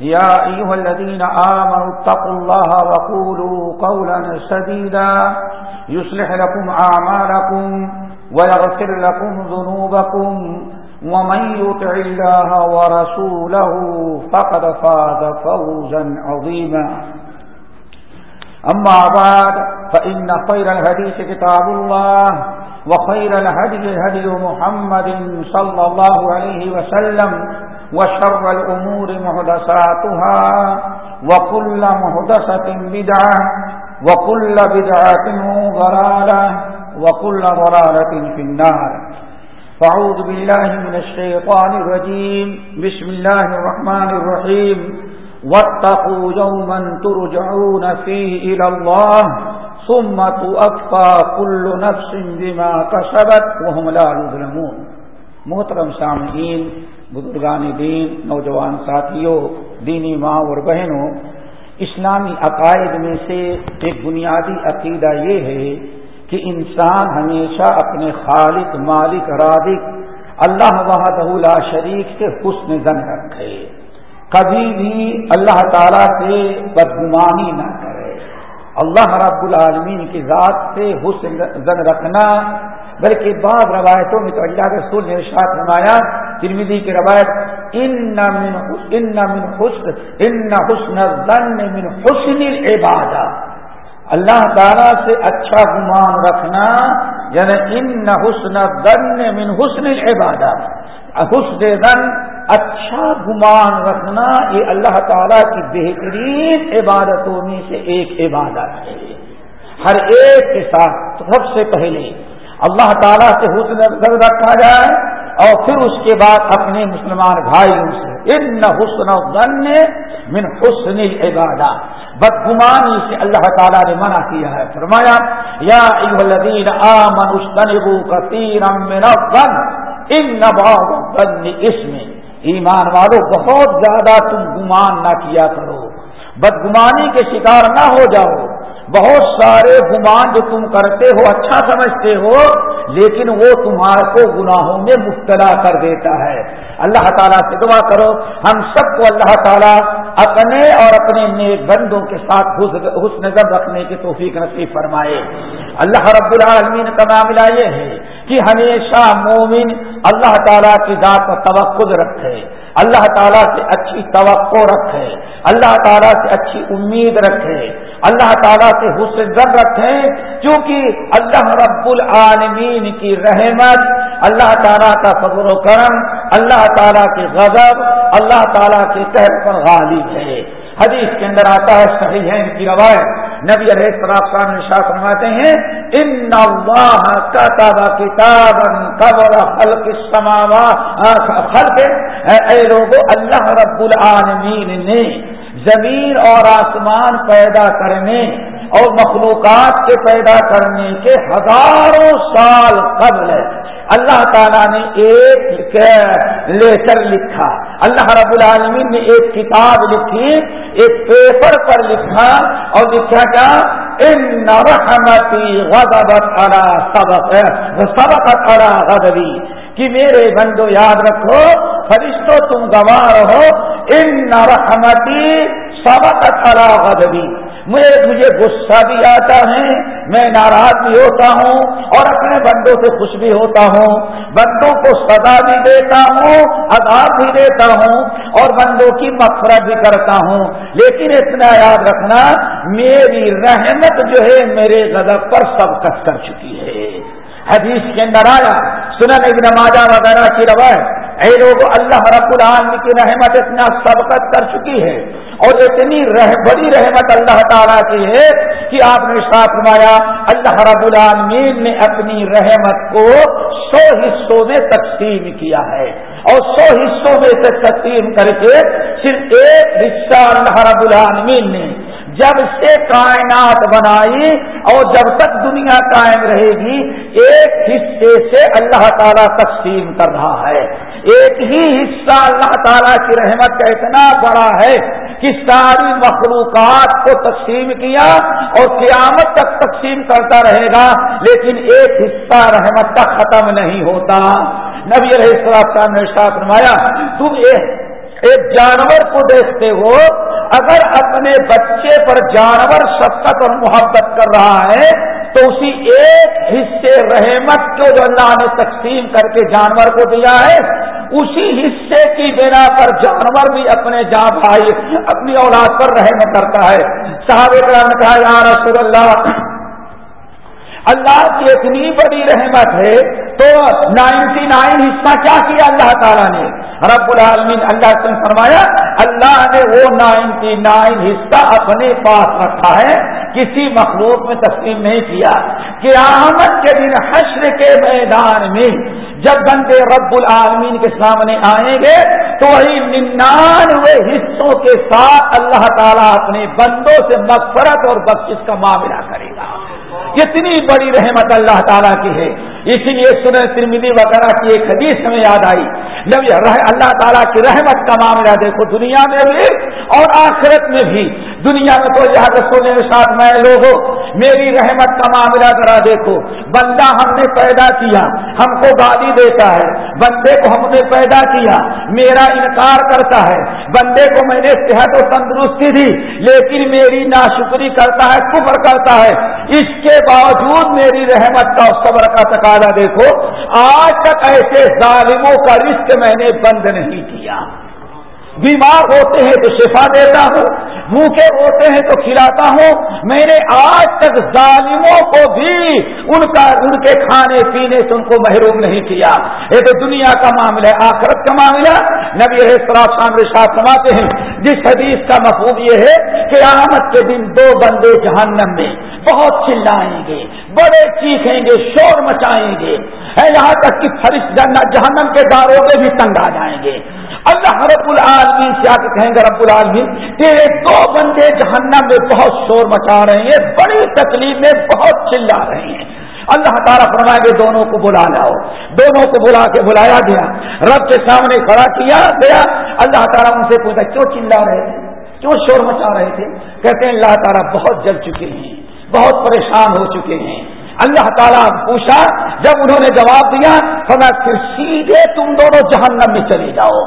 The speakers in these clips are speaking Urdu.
يا أيها الذين آمنوا اتقوا الله وقولوا قولا سديدا يصلح لكم أعمالكم ويغفر لكم ذنوبكم ومن يطع الله ورسوله فقد فاز فوزا عظيما أما بعد فإن خير الهديث كتاب الله وخير الهدي هدي محمد صلى الله عليه وسلم وشر الأمور مهدساتها وكل مهدسة بدعة وكل بدعة ضرالة وكل ضرالة في النار. فعوذ بالله من الشيطان الرجيم. بسم الله الرحمن الرحيم. واتقوا يوما ترجعون فيه إلى الله ثم تؤفى كل نفس بما كسبت وهم لا يظلمون. محترم سامعین بزرگان دین، نوجوان ساتھیوں، دینی ماں اور بہنوں، اسلامی عقائد میں سے ایک بنیادی عقیدہ یہ ہے کہ انسان ہمیشہ اپنے خالق، مالک رادق اللہ وحدہ لا شریک سے حسن زن رکھے۔ کبھی بھی اللہ تعالیٰ سے بدگمانی نہ کرے۔ اللہ رب العالمین کی ذات سے حسن زن رکھنا، بلکہ بعض روایتوں میں تو اللہ کے نے ارشاد فرمایا ترمیدی کی روایت ان من ان من حسن ان حسن الظن من حسن العبادت اللہ تعالیٰ سے اچھا گمان رکھنا یعنی ان حسن الظن من حسن العبادت حسن دن اچھا گمان رکھنا، یہ اللہ تعالیٰ کی بہترین عبادتوں میں سے ایک عبادت ہے۔ ہر ایک کے ساتھ سب سے پہلے اللہ تعالیٰ سے حسن نظر رکھا جائے اور پھر اس کے بعد اپنے مسلمان بھائیوں سے ان حسن من حسن عبادہ بدگمانی سے اللہ تعالیٰ نے منع کیا ہے۔ فرمایا، یا ان اس میں ایمان والو، بہت زیادہ تم گمان نہ کیا کرو۔ بدگمانی کے شکار نہ ہو جاؤ۔ بہت سارے گمان جو تم کرتے ہو اچھا سمجھتے ہو لیکن وہ تمہارے کو گناہوں میں مبتلا کر دیتا ہے۔ اللہ تعالیٰ سے دعا کرو، ہم سب کو اللہ تعالیٰ اپنے اور اپنے نیک بندوں کے ساتھ حسن نظر رکھنے کی توفیق نصیب فرمائے۔ اللہ رب العالمین کا معاملہ یہ ہے کہ ہمیشہ مومن اللہ تعالیٰ کی ذات پر توقع رکھے، اللہ تعالیٰ سے اچھی توقع رکھے، اللہ تعالیٰ سے اچھی امید رکھے۔ اللہ تعالیٰ سے حسن زر رکھیں کیونکہ اللہ رب العالمین کی رحمت، اللہ تعالیٰ کا فضل و کرم، اللہ تعالیٰ کے غضب، اللہ تعالیٰ کے قہر پر غالب ہے۔ حدیث کے اندر آتا ہے، صحیح ہے، ان کی روایت۔ نبی علیہ السلام شاہ فرماتے ہیں، ان اللہ کتب کتابا قبل خلق السماوات خلق، اے لوگوں اللہ رب العالمین نے زمین اور آسمان پیدا کرنے اور مخلوقات کے پیدا کرنے کے ہزاروں سال قبل اللہ تعالیٰ نے ایک لیٹر لکھا۔ اللہ رب العالمین نے ایک کتاب لکھی، ایک پیپر پر لکھا اور لکھا کیا ان رحمتی غضبت ارا سبق سبقت ارا غضبی۔ کہ میرے بندو، یاد رکھو، فرشتوں، تم گواہ رہو ان رحمتی سبقت ارا غضبی مجھے مجھے غصہ بھی آتا ہے، میں ناراض بھی ہوتا ہوں اور اپنے بندوں سے خوش بھی ہوتا ہوں۔ بندوں کو سزا بھی دیتا ہوں، عذاب بھی دیتا ہوں اور بندوں کی مفرت بھی کرتا ہوں۔ لیکن اتنا یاد رکھنا، میری رحمت جو ہے میرے غضب پر سب کس کر چکی ہے۔ حدیث کے اندر آیا، سنن ابن ماجہ وغیرہ کی روایت اے لوگ اللہ رب العالمین کی رحمت اتنا سبقت کر چکی ہے اور اتنی رہ، بڑی رحمت اللہ تعالیٰ کی ہے کہ آپ نے ساتھ فرمایا، اللہ رب العالمین نے اپنی رحمت کو سو حصوں میں تقسیم کیا ہے اور سو حصوں میں سے تقسیم کر کے صرف ایک حصہ اللہ رب العالمین نے جب سے کائنات بنائی اور جب تک دنیا قائم رہے گی، ایک حصے سے اللہ تعالیٰ تقسیم کر رہا ہے۔ ایک ہی حصہ اللہ تعالیٰ کی رحمت کا اتنا بڑا ہے کہ ساری مخلوقات کو تقسیم کیا اور قیامت تک تقسیم کرتا رہے گا، لیکن ایک حصہ رحمت کا ختم نہیں ہوتا۔ نبی علیہ السلام نے ساتھ فرمایا، تم ایک جانور کو دیکھتے ہو، اگر اپنے بچے پر جانور شفقت اور محبت کر رہا ہے، تو اسی ایک حصے رحمت کو جو اللہ نے تقسیم کر کے جانور کو دیا ہے اسی حصے کی بنا پر جانور بھی اپنے جان بھائی، اپنی اولاد پر رحم کرتا ہے۔ صاحب کرام نے کہا، یا رسول اللہ اللہ کی اتنی بڑی رحمت ہے تو نائنٹی نائن حصہ کیا کیا اللہ تعالیٰ نے؟ رب العالمین اللہ سے فرمایا، اللہ نے وہ نائنٹی نائن حصہ اپنے پاس رکھا ہے، کسی مخلوق میں تسلیم نہیں کیا۔ قیامت کے دن حشر کے میدان میں جب بندے رب العالمین کے سامنے آئیں گے، تو وہی ننانوے حصوں کے ساتھ اللہ تعالیٰ اپنے بندوں سے مغفرت اور بخش کا معاملہ کرے گا۔ کتنی بڑی رحمت اللہ تعالیٰ کی ہے۔ اسی لیے سنر ترمیدی وغیرہ کی ایک حدیث ہمیں یاد آئی۔ جب اللہ تعالیٰ کی رحمت کا معاملہ دیکھو، دنیا میں بھی اور آخرت میں بھی۔ دنیا میں تو یہاں سونے کے ساتھ میں لوگوں میری رحمت کا معاملہ ذرا دیکھو۔ بندہ ہم نے پیدا کیا، ہم کو گالی دیتا ہے۔ بندے کو ہم نے پیدا کیا، میرا انکار کرتا ہے۔ بندے کو میں نے صحت و تندرستی دی، لیکن میری ناشکری کرتا ہے، کفر کرتا ہے۔ اس کے باوجود میری رحمت کا صبر کا تقاضا دیکھو۔ آج تک ایسے ظالموں کا رشت میں نے بند نہیں کیا۔ بیمار ہوتے ہیں تو شفا دیتا ہوں۔ بھوکے ہوتے ہیں تو کھلاتا ہوں۔ میں نے آج تک ظالموں کو بھی ان کا، ان کے کھانے پینے سے ان کو محروم نہیں کیا۔ یہ تو دنیا کا معاملہ ہے، آخرت کا معاملہ۔ نبی شام ساتھ سماتے ہیں، جس حدیث کا مفہوم یہ ہے کہ آمد کے دن دو بندے جہنم میں بہت چلائیں گے، بڑے چیخیں گے، شور مچائیں گے۔ یہاں تک کہ فرش جہنم کے داروں میں بھی تنگ آ جائیں گے۔ اللہ رب العالمین سے آ کے کہیں گے، رب العالمین تیرے دو بندے جہنم میں بہت شور مچا رہے ہیں، بڑی تکلیف میں بہت چلا رہے ہیں۔ اللہ تعالیٰ فرمائے گے دونوں کو بلا لاؤ۔ دونوں کو بلا کے بلایا گیا۔ رب کے سامنے کھڑا کیا گیا۔ اللہ تعالیٰ ان سے پوچھا، کیوں چلا رہے تھے کیوں شور مچا رہے تھے؟ کہتے ہیں، اللہ تعالیٰ بہت جل چکے ہیں، بہت پریشان ہو چکے ہیں۔ اللہ تعالیٰ پوچھا، جب انہوں نے جواب دیا پھر سیدھے تم دونوں جہنم میں چلے جاؤ۔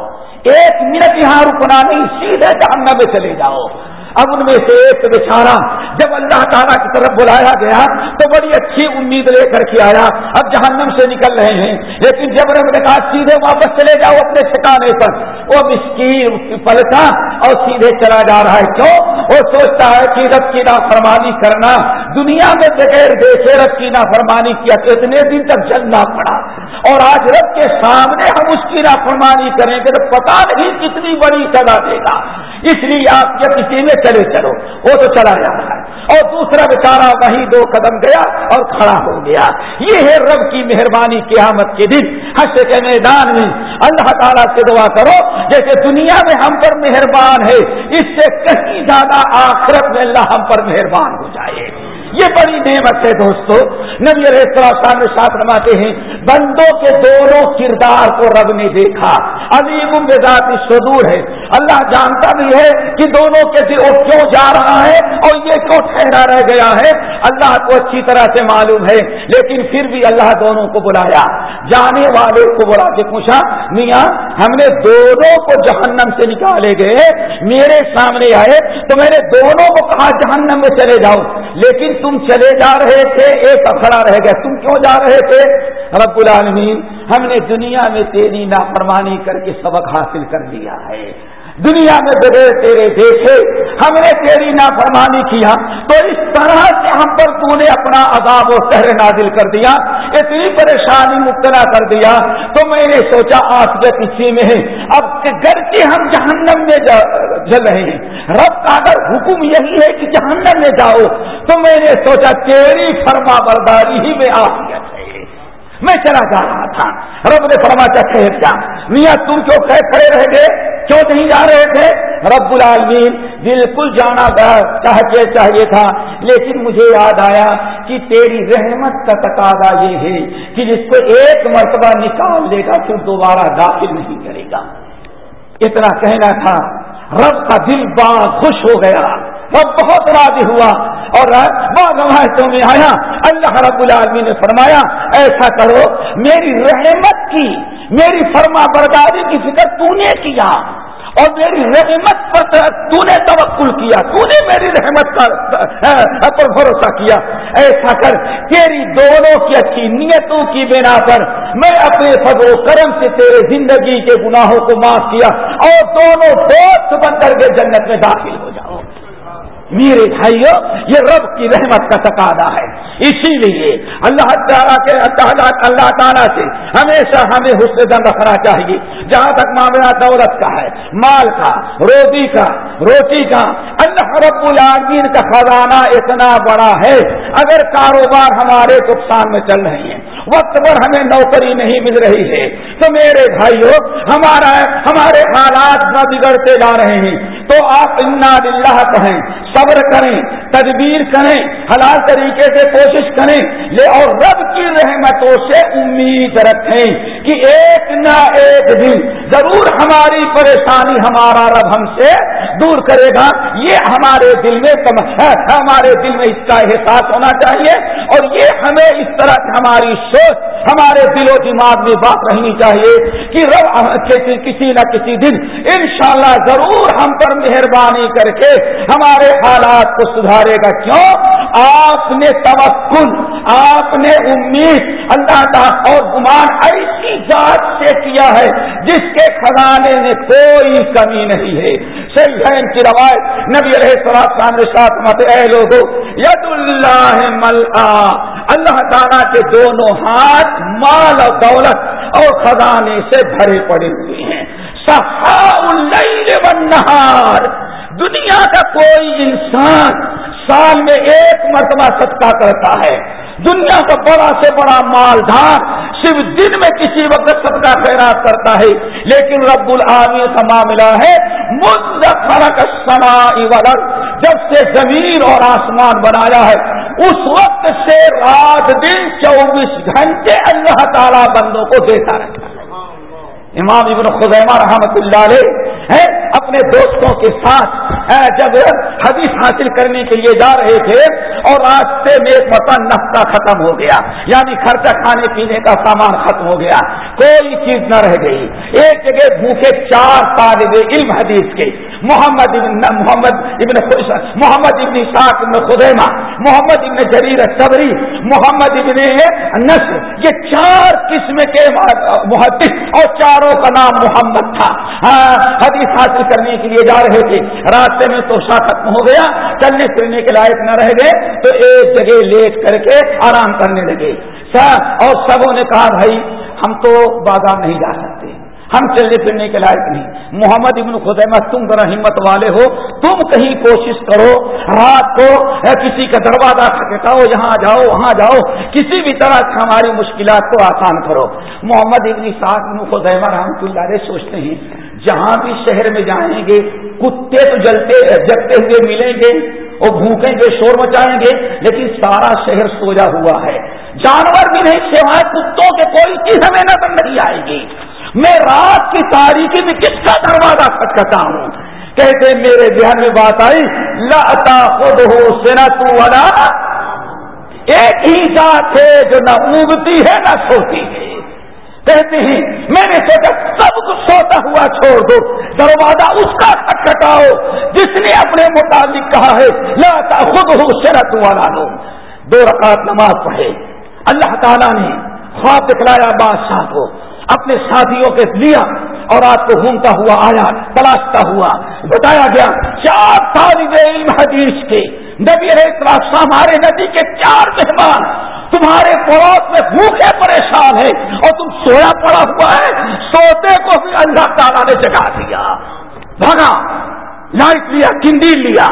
ایک منٹ یہاں رکنا نہیں، سیدھے جہنم میں چلے جاؤ۔ اب ان میں سے ایک بیچارہ جب اللہ تعالیٰ کی طرف بلایا گیا، تو بڑی اچھی امید لے کر کے آیا۔ اب جہنم سے نکل رہے ہیں، لیکن جب رب نے کہا، سیدھے واپس چلے جاؤ اپنے ٹھکانے پر وہ مسکین پلٹا اور سیدھے چلا جا رہا ہے۔ کیوں؟ وہ سوچتا ہے کہ رب کی نافرمانی کرنا، دنیا میں بغیر دیکھے رب کی نافرمانی کیا، تو اتنے دن تک جلنا پڑا۔ اور آج رب کے سامنے ہم اس کی نافرمانی کریں گے تو پتا نہیں کتنی بڑی سزا دے گا۔ اس لیے آپ جب کسی میں چلے چلو۔ وہ تو چلا جا رہا ہے۔ اور دوسرا بیچارہ وہی دو قدم گیا اور کھڑا ہو گیا۔ یہ ہے رب کی مہربانی قیامت کے دن۔ حس کے میدان میں اللہ تعالیٰ سے دعا کرو، جیسے دنیا میں ہم پر مہربان ہے، اس سے کہیں زیادہ آخرت میں اللہ ہم پر مہربان ہو جائے۔ یہ بڑی نعمت ہے دوستو، نبی علیہ السلام میں ساتھ رواتے ہیں، بندوں کے دونوں کردار کو رب نے دیکھا۔ عظیم ذاتی سدور ہے۔ اللہ جانتا بھی ہے کہ دونوں کے دل کیوں جا رہا ہے اور یہ کیوں ٹھہرا رہ گیا ہے۔ اللہ کو اچھی طرح سے معلوم ہے، لیکن پھر بھی اللہ دونوں کو بلایا۔ جانے والے کو بلا کے پوچھا، میاں، ہم نے دونوں کو جہنم سے نکالے گئے، میرے سامنے آئے تو میں نے دونوں کو کہا جہنم میں چلے جاؤ لیکن تم چلے جا رہے تھے، ایک اکھڑا رہ گیا، تم کیوں جا رہے تھے؟ رب العالمین، ہم نے دنیا میں تیری نافرمانی کر کے سبق حاصل کر لیا ہے۔ دنیا میں بغیر تیرے دیکھے، ہم نے تیری نافرمانی کیا۔ تو اس طرح سے ہم پر تو نے اپنا عذاب و سہر نازل کر دیا، اتنی پریشانی مبتلا کر دیا۔ تو میں نے سوچا آفیت اسی میں ہے، اب گرچہ ہم جہنم میں جل رہے ہیں۔ رب کا اگر حکم یہی ہے کہ جہنم میں جاؤ، تو میں نے سوچا، تیری فرما برداری ہی میں آفیت ہے۔ میں چلا جا رہا تھا۔ رب نے فرما چاہے کیا میاں، تم کیوں کھڑے رہ گئے، کیوں نہیں جا رہے تھے؟ رب العالمین، بالکل جانا چاہتے چاہیے تھا۔ لیکن مجھے یاد آیا کہ تیری رحمت کا تقاضا یہ ہے کہ جس کو ایک مرتبہ نکال لے گا پھر دوبارہ داخل نہیں کرے گا۔ اتنا کہنا تھا، رب کا دل بڑا خوش ہو گیا۔ رب بہت راضی ہوا۔ اور بعض روایتوں میں آیا، اللہ رب العالمین نے فرمایا، ایسا کرو، میری رحمت کی، میری فرما برداری کی فکر تو نے کیا، اور میری رحمت پر تو نے توقل کیا تو نے میری رحمت پر بھروسہ کیا۔ ایسا کر، تیری دونوں کی اچھی نیتوں کی بنا پر میں اپنے فضل و کرم سے تیرے زندگی کے گناہوں کو معاف کیا، اور دونوں دوست بن کر کے جنت میں داخل ہو جاؤ میرے بھائیو، یہ رب کی رحمت کا تقاضا ہے۔ اسی لیے اللہ تعالیٰ کے اللہ تعالیٰ سے ہمیشہ ہمیں حسن دن رکھنا چاہیے۔ جہاں تک معاملہ دولت کا ہے، مال کا روٹی کا روٹی کا، اللہ رب العالمین کا خزانہ اتنا بڑا ہے۔ اگر کاروبار ہمارے نقصان میں چل رہے ہیں وقت پر ہمیں نوکری نہیں مل رہی ہے۔ تو میرے بھائیوں ہمارا ہمارے حالات نہ بگڑتے جا رہے ہیں۔ تو آپ انا للہ کہیں، صبر کریں، تدبیر کریں، حلال طریقے سے کوشش کریں۔ لے اور رب کی رحمتوں سے امید رکھیں کہ ایک نہ ایک دن ضرور ہماری پریشانی ہمارا رب ہم سے دور کرے گا۔ یہ ہمارے دل میں ہمارے دل میں اس کا احساس ہونا چاہیے۔ اور یہ ہمیں اس طرح سے ہماری سوچ، ہمارے دل و دماغ میں بات رہنی چاہیے کہ رب کسی نہ کسی دن انشاءاللہ ضرور ہم پر مہربانی کر کے ہمارے حالات کو سدھارے گا۔ کیوں؟ آپ نے توکل، آپ نے امید، اللہ کا اور گمان ایسی ذات سے کیا ہے جس کے خزانے میں کوئی کمی نہیں ہے۔ صحیح ہے کی روایت نبی رہے سراب ساتھ مت اے لوگو، ید اللہ مل اللہ تعالیٰ کے دونوں ہاتھ مال اور دولت اور خزانے سے بھرے پڑے ہوئے ہیں۔ نہار دنیا کا کوئی انسان سال میں ایک مرتبہ صدقہ کرتا ہے۔ دنیا کا بڑا سے بڑا مالدار صرف دن میں کسی وقت صدقہ خیرات کرتا ہے۔ لیکن رب العالمین کا معاملہ ہے فرق سما جب سے زمین اور آسمان بنایا ہے، اس وقت سے رات دن چوبیس گھنٹے اللہ تعالیٰ بندوں کو دیتا رہتا ہے۔ امام ابن خزیمہ رحمت اللہ علیہ اپنے دوستوں کے ساتھ جب حدیث حاصل کرنے کے لیے جا رہے تھے اور راستے میں ایک مرتبہ نفتا ختم ہو گیا۔ یعنی خرچہ کھانے پینے کا سامان ختم ہو گیا۔ کوئی چیز نہ رہ گئی۔ ایک جگہ بھوکے چار طالب علم حدیث کے۔ محمد ابن محمد ابن محمد ابن شاق ابن خدیمہ محمد ابن جریر صبری محمد ابن نسر یہ چار قسم کے محدث اور چاروں کا نام محمد تھا۔ ہاں، حدیث حاصل کرنے کے لیے جا رہے تھے۔ راستے میں توشا ختم ہو گیا، چلنے پھرنے کے لائق نہ رہ گئے، تو ایک جگہ لیٹ کر کے آرام کرنے لگے۔ اور سبوں نے کہا، بھائی، ہم تو بازار نہیں جا سکتے، ہم چلنے پھرنے کے لائق نہیں۔ محمد ابن خدیمہ تم ذرا ہمت والے ہو، تم کہیں کوشش کرو، رات کو کسی کا دروازہ کھٹکاؤ یہاں جاؤ، وہاں جاؤ، کسی بھی طرح سے ہماری مشکلات کو آسان کرو۔ محمد ابن صاحب ابن خدیمہ رحمۃ اللہ علیہ سوچتے ہیں جہاں بھی شہر میں جائیں گے، کتے تو جلتے، جگتے ہوئے ملیں گے وہ بھوکیں گے، شور مچائیں گے، لیکن سارا شہر سوجا ہوا ہے۔ جانور بھی نہیں، سوائے کتوں کے کوئی چیز ہمیں نظر نہیں آئے گی۔ میں رات کی تاریخی میں کس کا دروازہ کھٹکھتا ہوں۔ کہتے میرے ذہن میں بات آئی لاتا خود ہو سینا تو ایک ہی ذات ہے جو نہ اگتی ہے، نہ سوتی ہے۔ کہتے ہیں میں نے سوچا سب کچھ سوتا ہوا چھوڑ دو۔ دروازہ اس کا کھٹکھٹاؤ جس نے اپنے متعلق کہا ہے۔ لاتا خود ہو شرط والا لو دو رکعت نماز پڑھے۔ اللہ تعالیٰ نے خواب دکھلایا بادشاہ کو۔ اپنے ساتھیوں کے لیا اور آپ کو گھومتا ہوا آیا، تلاشتا ہوا۔ بتایا گیا، چار طالب علم حدیث کے نبی ہمارے ندی کے چار مہمان، تمہارے پڑوس میں بھوکے پریشان ہے سویا پڑا ہوا ہے، سوتے کو بھی اللہ تعالیٰ نے جگا دیا۔ بھگا لائٹ لیا کنڈیل لیا۔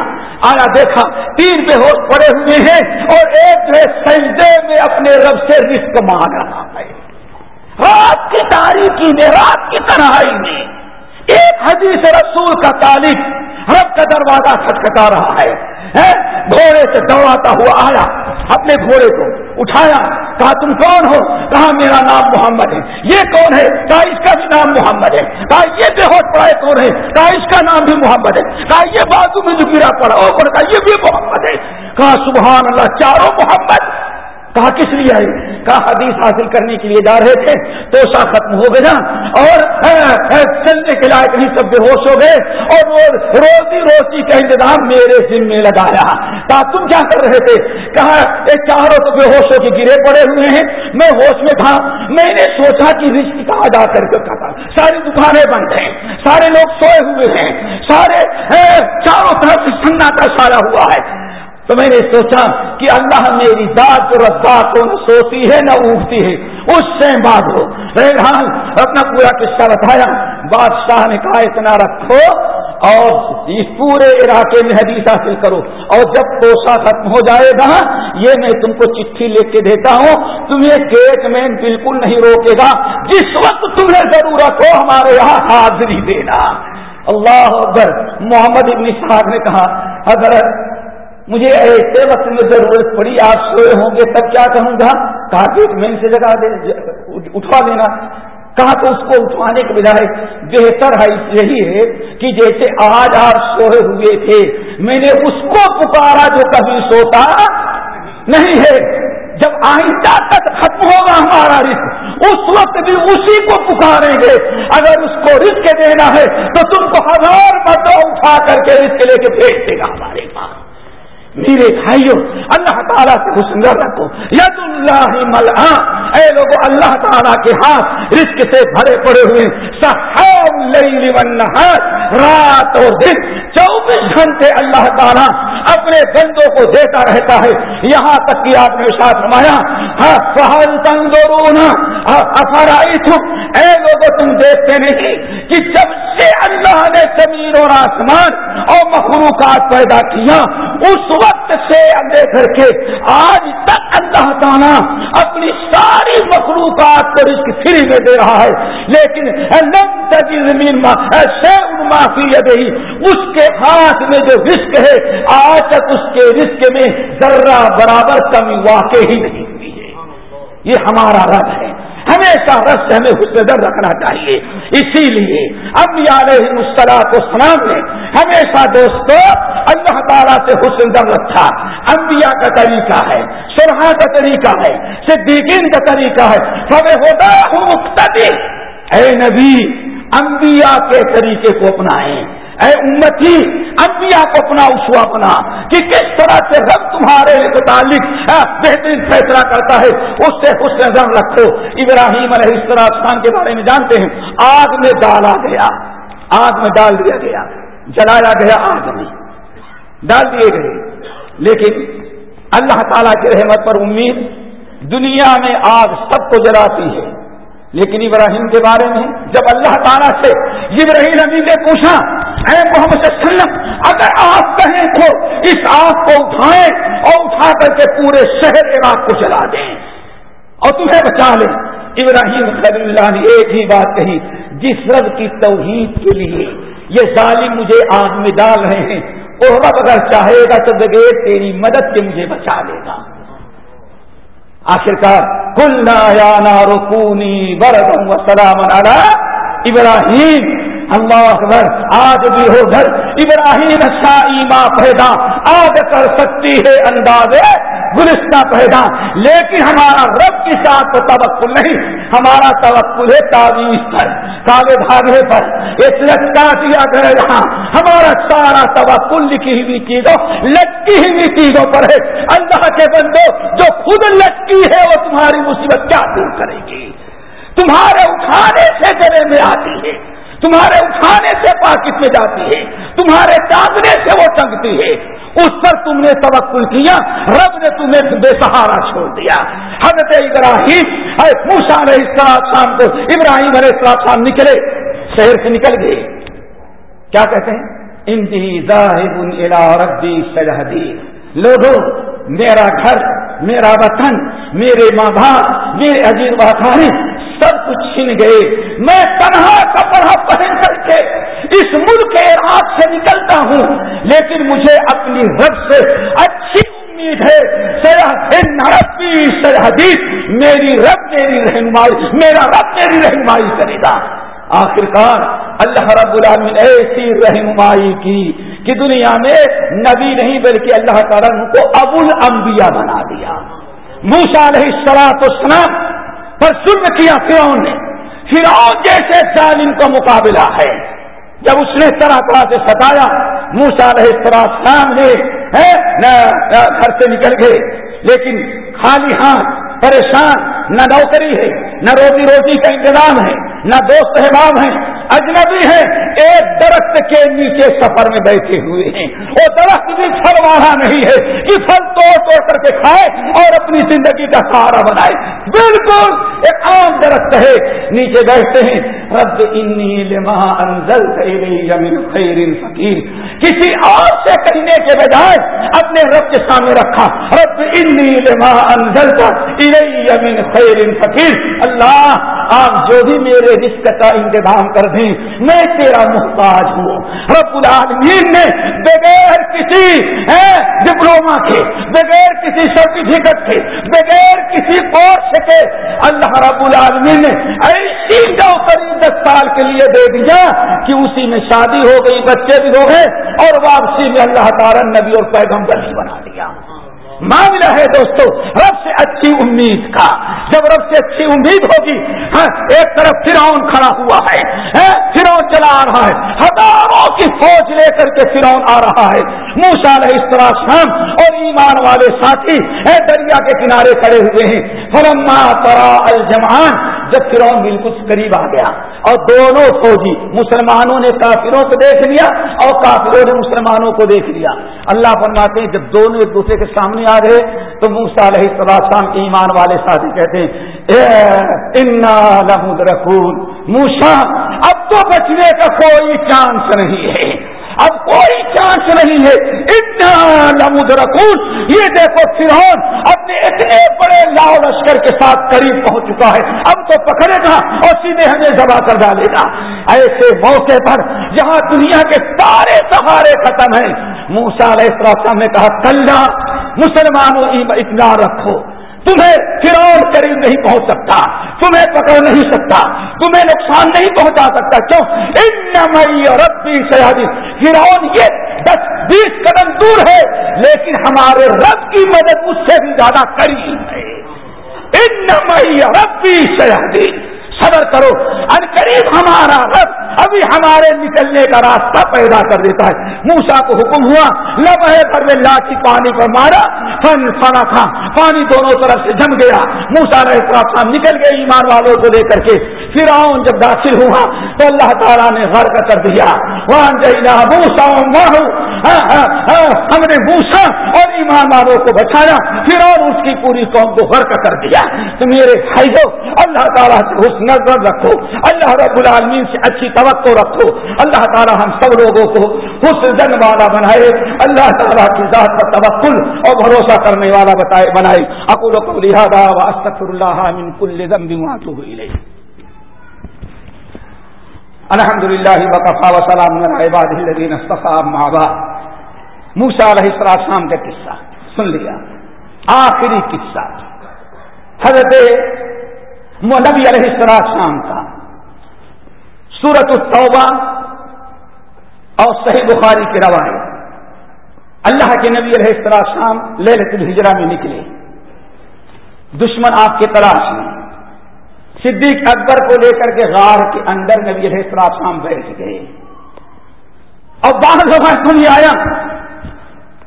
آیا دیکھا، تین بے ہوش پڑے ہوئے ہیں اور ایک جو ہے سجدے میں اپنے رب سے رسک مانگ رہا ہے۔ رات کی تاریخی میں، رات کی تنہائی میں ایک حدیث رسول کا تعلق رب کا دروازہ کھٹکھٹا رہا ہے۔ گھوڑے سے دوڑاتا ہوا آیا، اپنے گھوڑے کو اٹھایا۔ کہا، تم کون ہو؟ کہا، میرا نام محمد ہے. یہ کون ہے؟ کہا، اس کا بھی نام محمد ہے. کہا، یہ بے ہوش پڑا کون ہے؟ کہا، اس کا نام بھی محمد ہے. کہا، یہ بازو میں جو گرا پڑا کہا، یہ بھی محمد ہے۔ کہا، سبحان اللہ، چاروں محمد کہا، کس لیے آئی کہا، حدیث حاصل کرنے کے لیے جا رہے تھے تو سا ختم ہو گیا اور چلنے کے لائق نہیں، سب بے ہوش ہو گئے اور روزی روزی کا انتظام میرے ذمے لگایا۔ کہا، تم کیا کر رہے تھے؟ کہا یہ چاروں تو بے ہوش ہو کے گرے پڑے ہوئے ہیں۔ میں ہوش میں تھا، میں نے سوچا کہ رشت کہا جا کر کے کہا ساری دکانیں بند ہیں، سارے لوگ سوئے ہوئے ہیں، سارے چاروں طرف سے سناٹا سارا ہوا ہے۔ تو میں نے سوچا کہ اللہ میری ذات اور رات کو نہ سوتی ہے نہ اگتی ہے۔ اس سے بات ہو۔ ریحان اپنا پورا قصہ بتایا۔ بادشاہ نے کہا، اتنا رکھو اور اس پورے علاقے میں حدیث حاصل کرو۔ اور جب توسا ختم ہو جائے گا، یہ میں تم کو چٹھی لکھ کے دیتا ہوں۔ تمہیں گیٹ مین بالکل نہیں روکے گا۔ جس وقت تمہیں ضرورت ہو، ہمارے یہاں حاضری دینا۔ اللہ اکبر۔ محمد ابن صاحب نے کہا اگر مجھے ایسے وقت میں ضرورت پڑی، آپ سوئے ہوں گے، تب کیا کہوں گا؟ کہا کہ مین سے جگہ دے اٹھوا دینا۔ کہا تو اس کو اٹھوانے کے بجائے، بہتر ہے یہی ہے کہ جیسے آج آپ سوئے ہوئے تھے، میں نے اس کو پکارا جو کبھی سوتا نہیں ہے۔ جب آئندہ تک ختم ہوگا ہمارا رسک اس وقت بھی اسی کو پکاریں گے۔ اگر اس کو رسک دینا ہے، تو تم کو ہزار مردوں اٹھا کر کے رسک لے کے بھیج دے گا ہمارے پاس۔ میرے بھائیوں اللہ تعالیٰ سے حسن رکھو ید اللہ ملحا اے لوگ اللہ تعالیٰ کے ہاتھ رزق سے بھرے پڑے ہوئے رات اور دن، چوبیس گھنٹے اللہ تعالیٰ اپنے بندوں کو دیتا رہتا ہے۔ یہاں تک کہ آپ نے ساتھ رمایا ہاں، فہل تندورون ہاں، افرائی اے لوگ تم دیکھتے نہیں کہ جب سے اللہ نے زمین اور آسمان اور مخلوقات پیدا کیا اس وقت سے لے کر کے آج تک اللہ تعالیٰ اپنی ساری مخلوقات کو رزق فری میں دے رہا ہے۔ لیکن زمین معافی دہی اس کے ہاتھ میں جو رسک ہے، آج تک اس کے رزق میں ذرہ برابر کمی واقع ہی نہیں ہوئی ہے۔ یہ ہمارا رب ہے۔ ہمیشہ رس سے ہمیں حسن در رکھنا چاہیے۔ اسی لیے اب علیہ السلام کو سلام نے ہمیشہ دوستو، اللہ تعالیٰ سے حسن در رکھا۔ انبیاء کا طریقہ ہے سرحا کا طریقہ ہے، صدیقین کا طریقہ ہے۔ سب ہوتا مختلف اے نبی، انبیاء کے طریقے کو اپنائیں۔ اے امتی، انبیاء کو اپنا اسوا اپنا کہ کس طرح سے رب تمہارے متعلق بہترین فیصلہ کرتا ہے، اس سے خوش نظر رکھو۔ ابراہیم علیہ السلام کے بارے میں جانتے ہیں۔ آگ میں ڈالا گیا۔ آگ میں ڈال دیا گیا۔ جلایا گیا آگ میں۔ ڈال دیے گئے۔ لیکن اللہ تعالیٰ کی رحمت پر امید، دنیا میں آگ سب کو جلاتی ہے۔ لیکن ابراہیم کے بارے میں جب اللہ تعالیٰ سے ابراہیم نبی نے پوچھا اے محمد صلی اللہ علیہ وسلم، اگر آپ کہیں تو اس آگ کو اٹھائیں اور اٹھا کر کے پورے شہر عراق کو چلا دیں۔ اور تمہیں بچا لیں۔ ابراہیم خلی اللہ نے ایک ہی بات کہی، جس رب کی توحید کے لیے یہ ظالم مجھے آگ میں ڈال رہے ہیں، وہ رب اگر چاہے گا تو بغیر تیری مدد کے مجھے بچا لے گا۔ آخرکار کل یا نارکونی برم و سلام ابراہیم۔ اللہ اکبر، آج بھی ہو گھر۔ ابراہیم اچھا ایما پیدا، آج کر سکتی ہے اندازے گلستہ پیدا۔ لیکن ہمارا رب کی ساتھ تو توقل نہیں، ہمارا توقل ہے تعویذ پر کالے دھاگے پر۔ ایک لٹکا دیا جہاں۔ ہمارا سارا توقل لکھی ہوئی چیزوں، لٹکی ہوئی چیزوں پر ہے۔ اللہ کے بندو، جو خود لٹکی ہے، وہ تمہاری مصیبت کیا دور کرے گی؟ تمہارے اٹھانے سے گلے میں آتی ہے۔ تمہارے اٹھانے سے پاکٹ میں جاتی ہے تمہارے چاندنے سے وہ ٹنگتی ہے اس پر تم نے توقل کیا، رب نے تمہیں بے سہارا چھوڑ دیا۔ حضرت ابراہیم موسا علیہ السلام شام کو ابراہیم علیہ السلام شام نکلے، شہر سے نکل گئے۔ کیا کہتے ہیں؟ انتہی ربی لوگوں، میرا گھر، میرا وطن، میرے ماں باپ، میرے عجیب بخاری سب کچھ چھن گئے۔ میں تنہا کپڑا پہن کر کے اس ملک کے ہاتھ سے نکلتا ہوں، لیکن مجھے اپنی رب سے اچھی امید ہے۔ حدیث، میری رب میری رہنمائی، میرا رب میری رہنمائی کرے گا۔ آخرکار اللہ رب العالمین ایسی رہنمائی کی کہ دنیا میں نبی نہیں، بلکہ اللہ تعالیٰ کو ابو الانبیاء بنا دیا۔ موسا علیہ السلام تو پر ظلم کیا فرعون نے؟ فرعون جیسے ظالم کا مقابلہ ہے۔ جب اس نے طرح طرح سے ستایا موسا رہے طرح سامنے گھر سے نکل گئے۔ لیکن خالی ہاتھ، پریشان، نہ نوکری ہے، نہ روزی روٹی کا انتظام ہے، نہ دوست احباب ہیں۔ اجنبی ہیں، ایک درخت کے نیچے سفر میں بیٹھے ہوئے ہیں۔ وہ درخت بھی پھل والا نہیں ہے کہ پھل توڑ توڑ کر کے کھائے اور اپنی زندگی کا سہارا بنائے۔ بالکل ایک عام درخت ہے۔ نیچے بیٹھتے ہیں۔ رب انی لما انزل خیر فقیر۔ کسی اور سے کہنے کے بجائے اپنے رب کے سامنے رکھا۔ رب انی لما انزل من خیر فقیر اللہ، آپ جو بھی میرے رزق کا انتظام کر دیں، میں تیرا محتاج ہوں۔ رب العالمین نے بغیر کسی ڈپلوما کے، بغیر کسی سرٹیفکیٹ کے، بغیر کسی کورس کے، اللہ رب العالمین نے ایسی نوکری دس سال کے لیے دے دیا کہ اسی میں شادی ہو گئی، بچے بھی ہو گئے اور واپسی میں اللہ تعالیٰ نبی اور پیغمبر ہی بنا دیا۔ معاملہ ہے دوستو، رب سے اچھی امید کا۔ جب رب سے اچھی امید ہوگی ہاں ایک طرف فرعون کھڑا ہوا ہے ہاں، فرعون چلا آ رہا ہے۔ ہزاروں کی فوج لے کر کے فرعون آ رہا ہے۔ موسا علیہ السلام اور ایمان والے ساتھی دریا کے کنارے کھڑے ہوئے ہیں۔ فرما ترا الجمان جب فرعون بالکل قریب آ گیا اور دونوں فوجی مسلمانوں نے کافروں کو دیکھ لیا اور کافروں نے مسلمانوں کو دیکھ لیا۔ اللہ فرماتے ہیں، جب دونوں ایک دوسرے کے سامنے آ گئے تو موسا علیہ السلام ایمان والے ساتھی کہتے ہیں رکھون موسا اب تو بچنے کا کوئی چانس نہیں ہے۔ اب کوئی چانس نہیں ہے۔ اتنا نمود رکھون یہ دیکھو فرعون اپنے اتنے بڑے لاؤ لشکر کے ساتھ قریب پہنچ چکا ہے۔ اب تو پکڑے گا اور سیدھے ہمیں دبا کر ڈالے گا۔ ایسے موقع پر جہاں دنیا کے سارے سہارے ختم ہیں۔ موسا علیہ السلام نے کہا کل مسلمانوں، اتنا رکھو۔ تمہیں فرور قریب نہیں پہنچ سکتا، تمہیں پکڑ نہیں سکتا، تمہیں نقصان نہیں پہنچا سکتا۔ کیوں؟ ان ربی سیادی۔ فرون یہ دس بیس قدم دور ہے، لیکن ہمارے رب کی مدد اس سے بھی زیادہ قریب ہے۔ ان ربی سیادی۔ صبر کرو۔ ان قریب ہمارا رب ابھی ہمارے نکلنے کا راستہ پیدا کر دیتا ہے۔ موسا کو حکم ہوا لمحے بھر میں لاٹھی پانی پر مارا، فن فنا تھا، پانی دونوں طرف سے جم گیا۔ موسا رہے نکل گئے ایمان والوں کو لے کر کے۔ پھر آؤں جب داخل ہوا تو اللہ تعالیٰ نے غرق کر دیا۔ وہاں جینا موسا ہاں، ہاں، ہاں، ہم نے موسا اور ایمان والوں کو بچایا، پھر اور اس کی پوری قوم کو غرق کر دیا۔ تو میرے بھائی اللہ تعالیٰ سے حسن نظر رکھو، اللہ رب العالمین سے اچھی توقع رکھو۔ اللہ تعالیٰ ہم سب لوگوں کو حسن جن والا بنائے، اللہ تعالیٰ کی ذات پر توکل اور بھروسہ کرنے والا بتائے، بنائے۔ اکول کو لہٰذا واسطر اللہ من کل ذنب واتوب الیہ الحمد للہ وقفا وسلام عباد الذین اصطفى ما علیہ السلام کا قصہ، سن لیا۔ آخری قصہ۔ حضرت نبی علیہ السلام کا۔ سورت التوبہ اور صحیح بخاری کی روایت۔ اللہ کے نبی علیہ السلام لہلت الحجرا میں نکلے۔ دشمن آپ کے تلاش میں۔ صدیق اکبر کو لے کر کے غار کے اندر نبی علیہ السلام بیٹھ گئے۔ اور باہر لوگ تم آیا،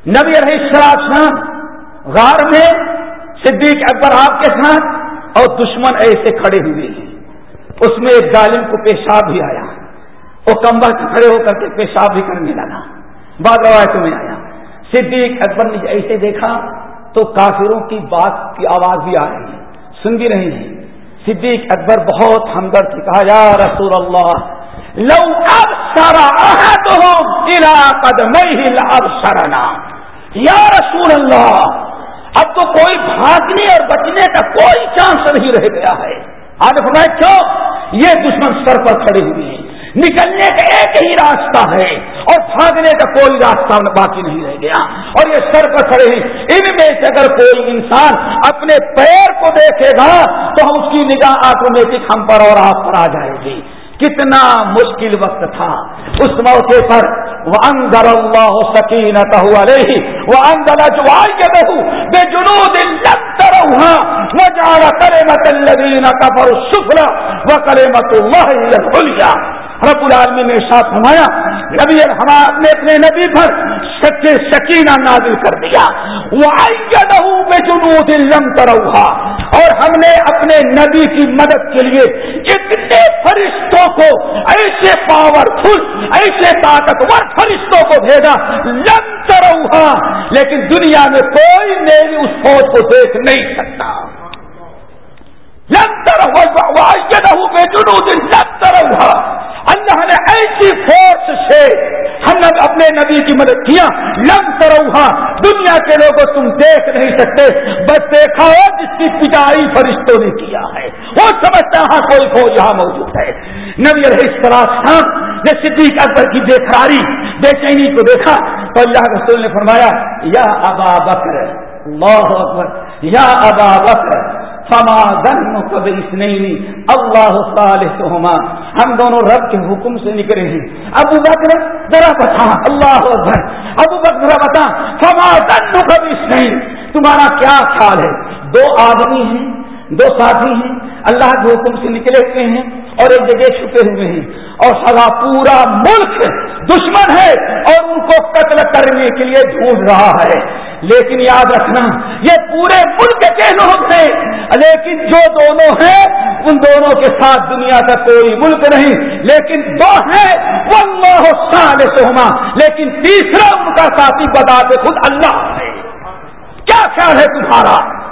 نبی علیہ السلام غار میں صدیق اکبر آپ کے ساتھ اور دشمن ایسے کھڑے ہوئے ہیں۔ اس میں ایک ظالم کو پیشاب بھی آیا۔ وہ کمبر کھڑے ہو کر کے پیشاب بھی کرنے لگا۔ بعد روایتوں میں آیا، صدیق اکبر نے ایسے دیکھا تو کافروں کی بات کی آواز بھی آ رہی ہے، سن بھی رہی ہے صدیق اکبر بہت ہمدرد تھے، کہا، یا رسول اللہ، لو اب سارا اب سرنا یا رسول اللہ، اب تو کوئی بھاگنے اور بچنے کا کوئی چانس نہیں رہ گیا ہے۔ آج فرمائے کیوں؟ یہ دشمن سر پر کھڑے ہوئے ہیں۔ نکلنے کا ایک ہی راستہ ہے اور بھاگنے کا کوئی راستہ باقی نہیں رہ گیا۔ اور یہ سر پر کھڑے ہیں ان میں سے اگر کوئی انسان اپنے پیر کو دیکھے گا تو ہم اس کی نگاہ آٹومیٹک ہم پر اور آپ پر آ جائے گی۔ کتنا مشکل وقت تھا۔ اس موقع پر وہ اندر اللہ سکینت ہوا رہی وہ اندر جو بے جنو دل لگتا وہ جانا کرے مت الدین کفر شکر وہ کرے مت اللہ رب العالمین نے ساتھ فرمایا، نبی ہم نے اپنے نبی پر سچے سکینہ نازل کر دیا۔ وہ لم تروہا اور ہم نے اپنے نبی کی مدد کے لیے اتنے فرشتوں کو، ایسے پاورفل ایسے طاقتور فرشتوں کو بھیجا۔ لم تروہا لیکن دنیا میں کوئی میری اس فوج کو دیکھ نہیں سکتا لم ترہ بے جنو دل لم تروہا اللہ نے ایسی فورس سے ہم نے اپنے نبی کی مدد کیا لم تروہا، دنیا کے لوگوں تم دیکھ نہیں سکتے۔ بس دیکھا ہو جس کی پجائی فرشتوں نے کیا ہے۔ وہ سمجھتا ہاں کوئی فوج یہاں موجود ہے۔ نبی السلام ہاں، نے صدیق اکبر کی بے قراری، بے چینی کو دیکھا۔ تو اللہ رسول نے فرمایا، یا ابا بکر، اللہ اکبر، یا ابا بکر فما دن اللہ صالحما ہم دونوں رب کے حکم سے نکلے ہیں. ابو بکر ذرا بتا، اللہ اکبر. ابو بکر ذرا بتا، فما دن کب نہیں تمہارا کیا خیال ہے؟ دو آدمی ہیں، دو ساتھی ہیں، اللہ کے حکم سے نکلے ہوئے ہیں اور ایک جگہ چھپے ہوئے ہیں. اور سدا پورا ملک دشمن ہے اور ان کو قتل کرنے کے لیے ڈھونڈ رہا ہے۔ لیکن یاد رکھنا، یہ پورے ملک کے لوگ ہیں، لیکن جو دونوں ہیں، ان دونوں کے ساتھ دنیا کا کوئی ملک نہیں۔ لیکن دو ہیں وہ اللہ سال سہما لیکن تیسرا ان کا ساتھی بتا دے خود اللہ ہے کیا خیال ہے تمہارا؟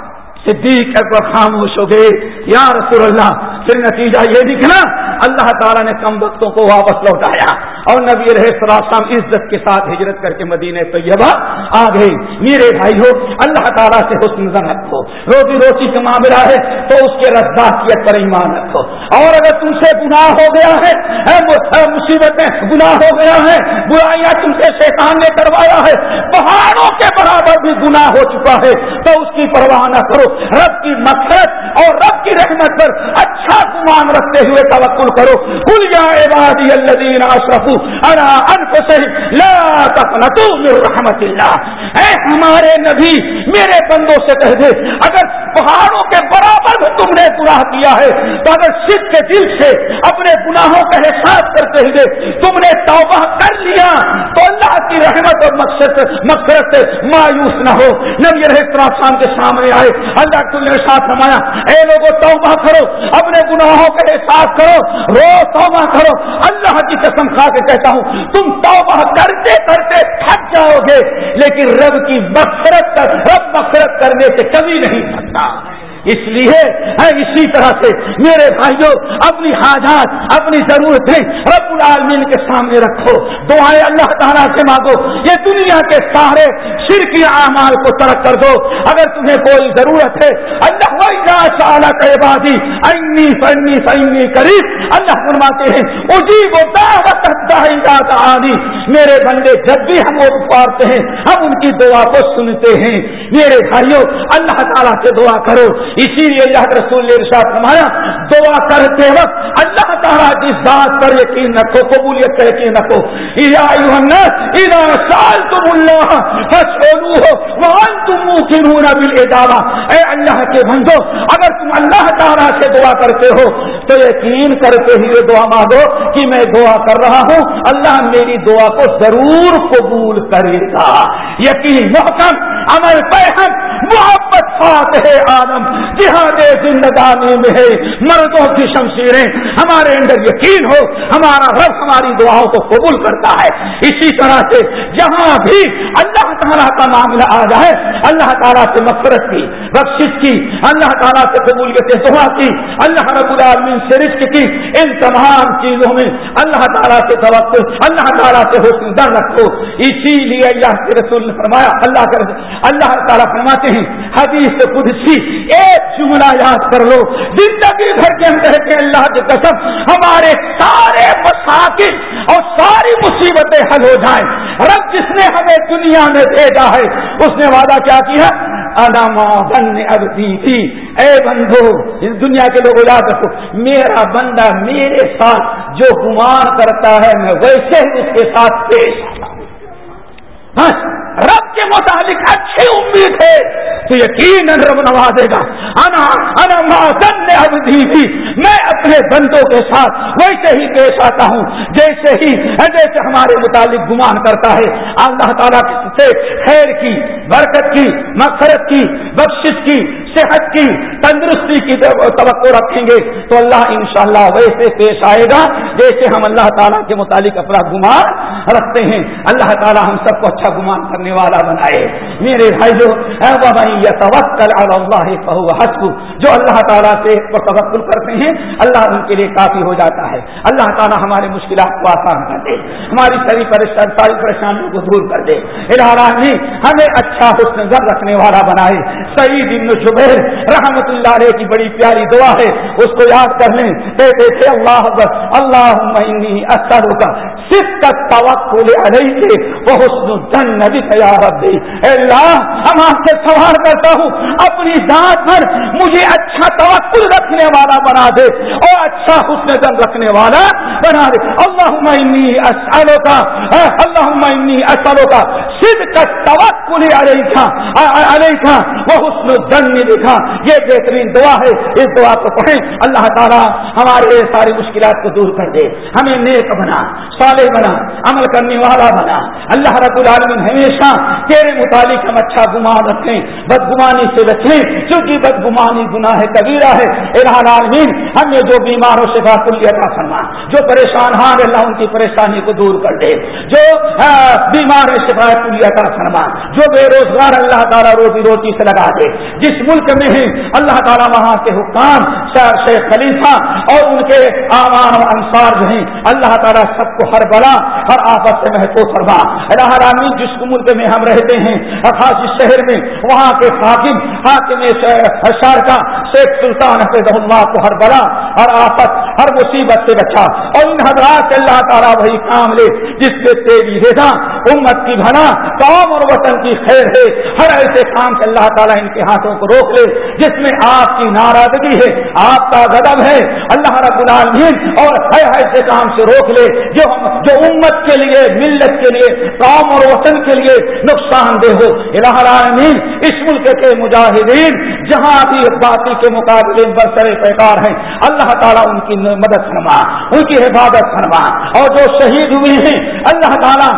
صدیق اکبر خاموش ہو گئے یا رسول اللہ، پھر نتیجہ یہ دکھنا، اللہ تعالیٰ نے کم وقتوں کو واپس لوٹایا۔ اور نبی رہے سلاسام عزت کے ساتھ ہجرت کر کے مدینہ طیبہ آ گئی میرے بھائی ہو اللہ تعالیٰ سے حسن نظر رکھو۔ روزی روٹی کا معاملہ ہے، تو اس کے رزاقیت پر ایمان رکھو۔ اور اگر تم سے گناہ ہو گیا ہے مصیبتیں گناہ ہو گیا ہے، برائیاں تم سے شیطان نے کروایا ہے، پہاڑوں کے برابر بھی گناہ ہو چکا ہے، تو اس کی پرواہ نہ کرو۔ رب کی مقصد اور رب کی رحمت پر اچھا گمان رکھتے ہوئے توقل کرو۔ کل یا عبادی الذین اشرفوا انا انفسهم لا تقنطوا من رحمت اللہ۔ اے ہمارے نبی، میرے بندوں سے کہہ دے، اگر پہاڑوں کے برابر تم نے گناہ کیا ہے، تو اگر سکھ کے دل سے اپنے گناہوں کا احساس کرتے ہوئے تم نے توبہ کر لیا، تو اللہ کی رحمت اور مقصد مقصد سے مایوس نہ ہو۔ نبی رہے کے سامنے آئے، اللہ تم نے ساتھ رمایا اے لوگوں توبہ کرو، اپنے گناہوں کا احساس کرو، رو، توبہ کرو۔ اللہ کی قسم کھا کے کہتا ہوں، تم توبہ کرتے کرتے تھک جاؤ گے، لیکن رب کی مقصرت رب مقصرت کرنے سے کبھی نہیں تھکتا۔ اس لیے اسی طرح سے میرے بھائیوں، اپنی حاجات، اپنی ضرورتیں رب العالمین کے سامنے رکھو۔ دعائیں اللہ تعالیٰ سے مانگو۔ یہ دنیا کے سارے شرکی اعمال کو ترک کر دو۔ اگر تمہیں کوئی ضرورت ہے، اللہ بازی انی فنی فنی قریب اللہ فرماتے ہیں اجیب میرے بندے، جب بھی ہم وہ پکارتے ہیں، ہم ان کی دعا کو سنتے ہیں۔ میرے بھائیوں، اللہ تعالیٰ سے دعا کرو۔ اسی لیے اللہ رسول نے ارشاد فرمایا، دعا کرتے وقت اللہ تعالیٰ کی ذات پر یقین رکھو، قبولیت کا یقین رکھو۔ سال تم اللہ تم اے اللہ کے بندو، اگر تم اللہ تعالیٰ سے دعا کرتے ہو، تو یقین کرتے ہوئے دعا مانگو کہ میں دعا کر رہا ہوں۔ اللہ میری دعا کو ضرور قبول کرے گا۔ یقین، محکم۔ عمل پہم محبت فاتح آدم، جہاد زندگانی میں ہے، مردوں کی شمشیریں، ہمارے اندر یقین ہو، ہمارا رب ہماری دعاؤں کو قبول کرتا ہے۔ اسی طرح سے جہاں بھی اللہ تعالیٰ کا معاملہ آ جائے، اللہ تعالیٰ سے مفرت کی بخش کی، اللہ تعالیٰ سے قبولیت دعا کی، اللہ رب العالمین سے رزق کی، ان تمام چیزوں میں اللہ تعالیٰ سے توقع اللہ تعالیٰ سے حسن در رکھو۔ اسی لیے اللہ کے رسول نے فرمایا، اللہ کر اللہ تعالیٰ فرماتے ہیں، حدیث قدسی، ایک جملہ یاد کر لو، زندگی بھر کے اندر کے اللہ کی قسم، ہمارے سارے مساکل اور ساری مصیبتیں حل ہو جائیں۔ رب جس نے ہمیں دنیا میں بھیجا ہے، اس نے وعدہ کیا کیا؟ اب تھی اے بندو، اس دنیا کے لوگ یاد رکھو، میرا بندہ میرے ساتھ جو گمان کرتا ہے، میں ویسے ہی اس کے ساتھ پیش آتا ہوں۔ ہاں؟ رب کے متعلق اچھی امید ہے، تو یقین رب نوازے گا۔ انا انا اب میں اپنے بندوں کے ساتھ ویسے ہی پیش آتا ہوں، جیسے ہی جیسے ہمارے متعلق گمان کرتا ہے۔ اللہ تعالیٰ سے خیر کی، برکت کی مقصرت کی، بخشش کی صحت کی، تندرستی کی توقع رکھیں گے، تو اللہ انشاءاللہ ویسے پیش آئے گا، جیسے ہم اللہ تعالیٰ کے متعلق اپنا گمان رکھتے ہیں۔ اللہ تعالیٰ ہم سب کو اچھا گمان کرنے والا بنائے۔ میرے بھائی جو اللہ حسب جو اللہ تعالیٰ سے توقل کرتے ہیں، اللہ ان کے لیے کافی ہو جاتا ہے۔ اللہ تعالیٰ ہمارے مشکلات کو آسان کر دے، ہماری ساری ساری پریشانیوں کو دور کر دے۔ الہی ہمیں اچھا حسن گر رکھنے والا بنائے۔ صحیح دن شبہ رحمت اللہ علیہ کی بڑی پیاری دعا ہے۔ اس کو یاد کر لیں۔ کہتے تھے اللہ اللہ اثر کا صرف توقل علیہ وہ حسن جن نبی تیار دی اے اللہ، ہم آپ سے سوال کرتا ہوں۔ اپنی ذات پر مجھے اچھا توقل رکھنے والا بنا دے۔ اور اچھا حسن جن رکھنے والا بنا دے۔ اللہ اثروں کا اللہ اثروں کا صرف کا توقل علیہ علیہ وہ حسن جن لکھا یہ بہترین دعا ہے، اس دعا کو پڑھیں۔ اللہ تعالیٰ ہمارے ساری مشکلات کو دور کر دے۔ ہمیں نیک بنا، صالح بنا، عمل کرنے والا بنا۔ اللہ رب العالمین ہمیشہ تیرے متعلق ہم اچھا گمان رکھیں، بدگمانی سے رکھیں کیونکہ بدگمانی گناہ ہے کبیرہ ہے۔ العالمین، ہم یہ جو بیماروں سے بات عطا فرما، جو پریشان ہاں اللہ ان کی پریشانی کو دور کر دے۔ جو بیمار شفایت عطا فرما۔ جو بے روزگار، اللہ تعالیٰ روزی روٹی سے لگا دے۔ جس ملک میں ہیں۔ اللہ تعالیٰ وہاں کے حکام شیخ خلیفہ اور ان کے آمان و انصار جو ہیں، اللہ تعالیٰ سب کو ہر بلا، ہر آپس سے محفوظ فرما۔ اللہ جس ملک میں ہم رہتے ہیں، خاص اس شہر میں، وہاں کے حاکم حاکم شہر کا شیخ سلطان حفظ اللہ کو ہر بلا، ہر آفت، ہر مصیبت سے بچا۔ اور ان حضرات سے اللہ تعالیٰ وہی کام لے، جس سے تیری رضا، امت کی بھلا، قوم اور وطن کی خیر ہے۔ ہر ایسے کام سے اللہ تعالیٰ ان کے ہاتھوں کو روک لے جس میں آپ کی ناراضگی ہے، آپ کا غضب ہے۔ اللہ رب العالمین اور ایسے کام سے روک لے، جو جو امت کے لیے، ملت کے لیے، قوم اور وطن کے لیے نقصان دہ ہو۔ الہ العالمین، اس ملک کے مجاہدین جہاں بھی باقی کے مقابلے برسر پیکار ہیں، اللہ تعالیٰ ان کی مدد فرما، ان کی حفاظت فرما۔ اور جو شہید ہوئے ہیں، اللہ تعالیٰ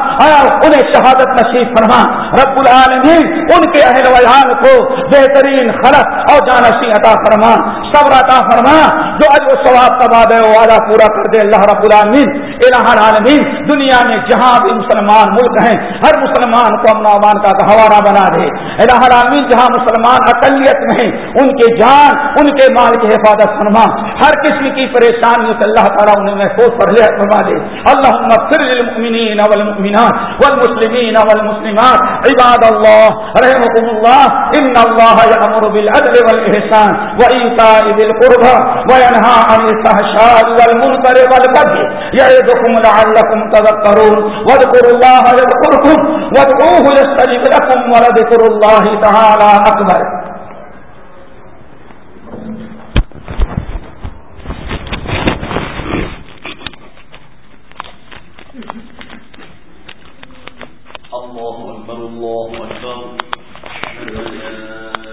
انہیں شہادت نصیب فرما۔ رب العالمین، ان کے اہل ویان کو بہترین خلق اور جانشی عطا فرما صبر عطا فرما، جو اج و ثواب کا باد ہے، وہ وعدہ پورا کر دے، اللہ رب العالمین، الہ العالمین، دنیا میں جہاں بھی مسلمان ملک ہیں، ہر مسلمان کو امن امان کا گہوارہ بنا دے۔ الہ العالمین، جہاں مسلمان اقلیت میں ہیں، ان کے جان، ان کے مال کی حفاظت فرما۔ ہر قسم کی پریشانیوں سے اللہ تعالیٰ انہیں محفوظ پرہیز فرما دے۔ اللہ فر للمؤمنین والمؤمنات والمسلمین والمسلمات۔ عباد اللہ رحمكم اللہ، ان اللہ یامر بالعدل والاحسان وایتاء ذی القربى وینهى عن الفحشاء والمنکر والبغي یعظکم لعلکم تذکرون واذکروا اللہ یذکرکم وادعوه يستجب لكم ولذكر الله تعالى اکبر الله أكبر الله أكبر